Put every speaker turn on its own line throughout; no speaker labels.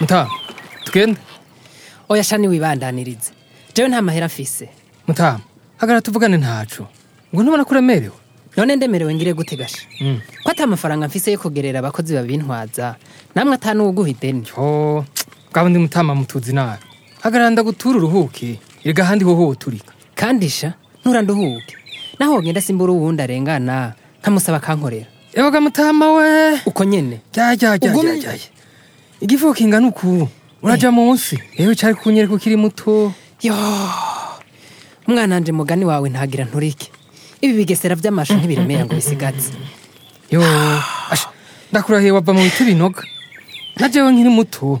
muta twende
oya shani wibandanirize jewe nta mahera afise
muta hagara tuvugane ntacu ngo ntubona ko uremerewe
none ndemerewe ngire gute gashi mm. ko ata mafaranga mfise yo kugerera abakozi babintwaza namwe atanuwuguhe ideni
bwaba ndi mutama mutuzi nawe hagaranda gutura uruhuke rega ahandi ho hoturika
kandi sha nturanduhuke naho ngenda simbura uwundi arengana nkamusaba akankorera
yoga mutama we
uko nyene
jyajyajyajyaye igivuko kingana uku uraja eh. munsi yewe cari kunyereka ukiri muto
yo umwana wanje mugani wawe ntagira nturike ibi bigesera by'amashu ntibiremera ngo bisigatse
yo ndakurahiye wava mu biti binoga na nkiri muto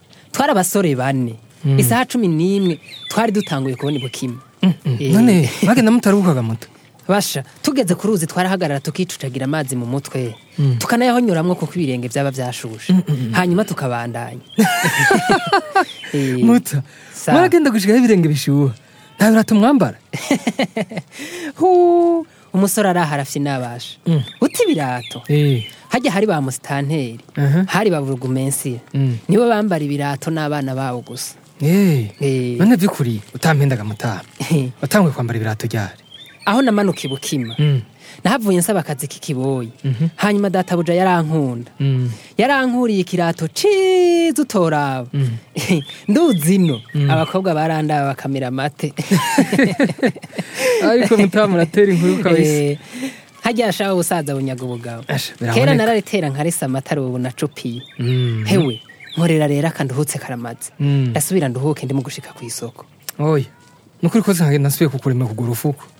twari abasore bane isaha cumi n'imwe twari dutanguye kubona ibukima Mm-hmm. Eh.
none bagenda mutaruhukaga muto
basha tugeze ku ruzi twarahagarara tukicucagira amazi mu mutwe mm. tukanayahonyuramwo kuko ibirenge byaba byashushe hanyuma tukabandanya eh. muta
baragenda gushikaho ibirenge bishuha ntawe
uratumwambara umusore arahara afite inabasha mm. uti ibirato
eh.
hajya hari ba musitanteri hari ba burugumensi
mm.
nibo bambara ibirato n'abana babo gusa
none by'ukuri utampendaga mutaha watanguye kwambara ibirato ryari
aho namanuka ibukima nahavuye nsaba akazi k'ikiboyi hanyuma databuja yarankunda yarankuriye ikirato ciza utoraba nduzi ino abakobwa barandaba bakamira amate
ariko mutaha muratera inkuru kabisa
hajya ashaka gusaza bunyaga ubugabo kera nararitera nkarisa amata ari ubu nacupiye hewe nkorera rero akanduhutse karamaze
mm.
ndasubira nduhuke ndimo gushika ku isoko
oya nukuri ko nasubiye kukurema kugura ufuko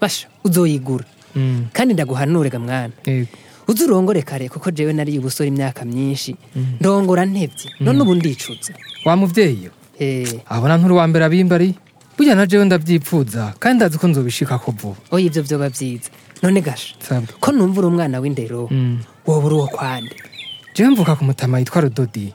basha uzoyigura
mm.
kandi ndaguhanure mwana uzi kare kuko jewe nari ubusore imyaka myinshi mm. ndongora ntebye mm. none ubu ndicutse
wa muvyeyi
eh.
abona nturi abimbari burya na jewe ndavyipfuza kandi ndazi ko nzobishika ko vuba
oya ivyo vyoba vyiza none gasha ko numvura umwana w'indero woba uri uwo kwande
jewe mvuka ku mutama yitwa rudodi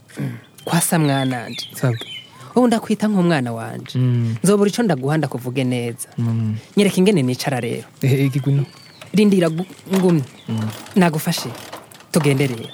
kwasa
mwananje wowe ndakwita nk'umwana wanjye
mm.
nzobura icyo ndaguha kuvuge neza
mm.
nyereka ingene nicara rero
eh, eh,
rindira ngumye mm. nagufashe tugendere rero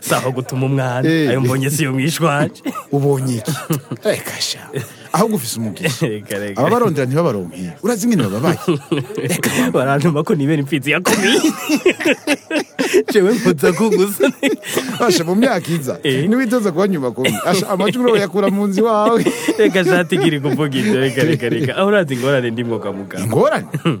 si
gutuma umwana
eh.
ayo mbonye si yo mwishwaje
ubonye iki reka sha ahubwo ufise umugisha ababarondera ntibabaronkiye urazi ingene bababaye
barantuma ko nibera impfizi ya jewe mpuza ko gusa
asha mu myaka iza
eh.
niwitoza kuba nyuma asha amacuro yakura mu nzu iwawe
reka shati giri kuvuga ibyo reka reka reka aho urazi ingorane ndimwo kamuga
ingorane hmm.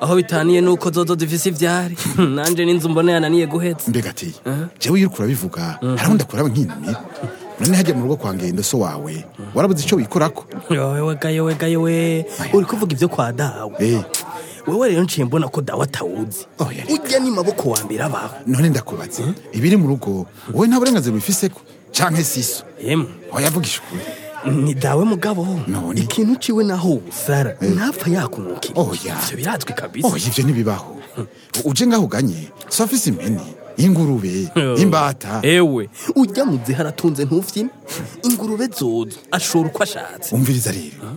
aho bitaniye nuko zozo zifise ivyari hmm. nanje n'inzu mbona yananiye guheza
mbega ati jewe iyo uriko urabivuga harahunda nk'inyoni none hajya mu rugo kwa ngendo wawe warabuze icyo wikora ko
yowe wega yowe yowe uri kuvuga ibyo kwa dawe
eh.
wowe rero nciye mbona ko dawe atawuzi
oh,
ujya ni maboko wa mbere abaho
none ndakubatse hmm? ibiri mu rugo wowe nta burenganzira ubifise ko canke siso
yemwe
wayavugisha oh, ukuri
ni dawe mugabo ikintu ciwe naho usara eh. ntapfa yakunukira
oya
oh, ivyo kabisa
oya ntibibaho hmm. uje ngaho uganye sofise imene ingurube imbata
ewe ujya mu gihe haratunze ntufye ingurube zozo ashora uko ashatse
umviriza rero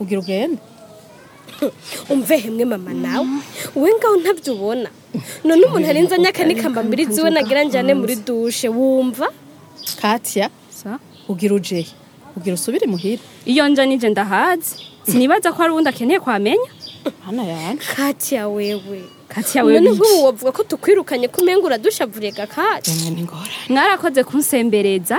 ugira ugende
umvehe mwe mama nawe wowe ngaho ntabyo ubona none umuntu arenze anyakanikamba mbiri ziwe nagira njyane muri dushe wumva
katya ugira ujeye ugira usubire muhira
iyo nje nije ndahazi sinibaza ko hari uwundi akeneye kwamenya
hano yanjye
katya wewe
katya wewe
none nk'ubu wavuga ko tukwirukanye ko umenga uradushavuriye
gakatya
mwarakoze kunsembereza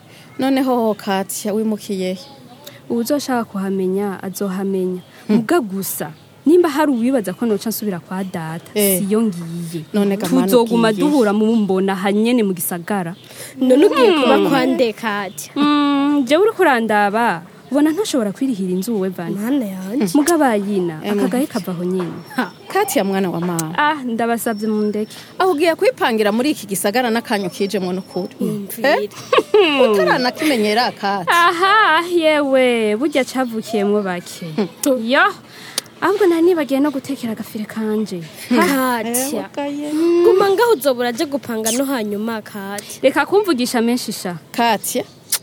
noneho
katya wimukiye ubu
ushaka kuhamenya azohamenya muga hmm. gusa nimba hari uwibaza ko noca nsubira kwa data
eh.
siyo ngiye tuzoguma duhura mu mbona hanyene mu gisagara
none ugiye hmm. kuba kwa ndekatya
hmm, jewe uriko urandaba ubona ntashobora kwirihira inzu wowe vani
mm. mugaba
yina eh. kavaho nyine
kati ya mwana wa mama
ah ndabasabye mu ndege
aho kwipangira muri iki gisagara n'akanyo kijemwo n'ukuri
eh?
utaranakimenyera kati
aha yewe burya cavukiyemwo bake hmm. yo ahubwo nta nibagiye no gutekera agafire kanje eh,
katya guma ngaho uzoba uraje gupanga no hanyuma katya
reka kumvugisha menshi sha
katya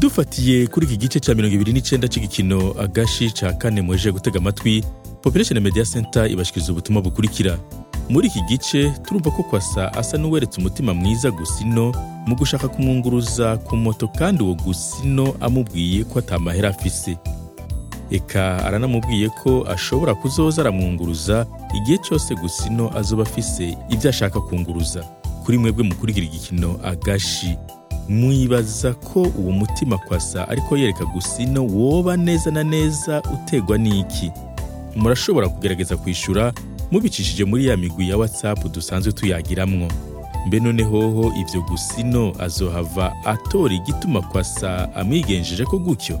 dufatiye kuri iki gice cya mirongo ibiri n'icyenda cy'igikino agashi cya kane mweje gutega amatwi population media center ibashikiriza ubutumwa bukurikira muri iki gice turumva ko kwasa asa n'uweretse umutima mwiza gusino mu gushaka kumwunguruza ku moto kandi uwo gusino amubwiye ko atamahera afise eka aranamubwiye ko ashobora kuzoza aramwunguruza igihe cyose gusino ino azoba afise ibyo ashaka kunguruza kuri mwebwe mukurikira igikino agashi mwibaza ko uwo mutima kwasa ariko yereka gusino woba neza na neza utegwa n'iki murashobora kugerageza kwishyura mubicishije muri ya migwi ya watsapu dusanzwe tuyagiramwo mbe noneho ibyo gusino azohava atora igituma kwasa amwigenjeje ko gutyo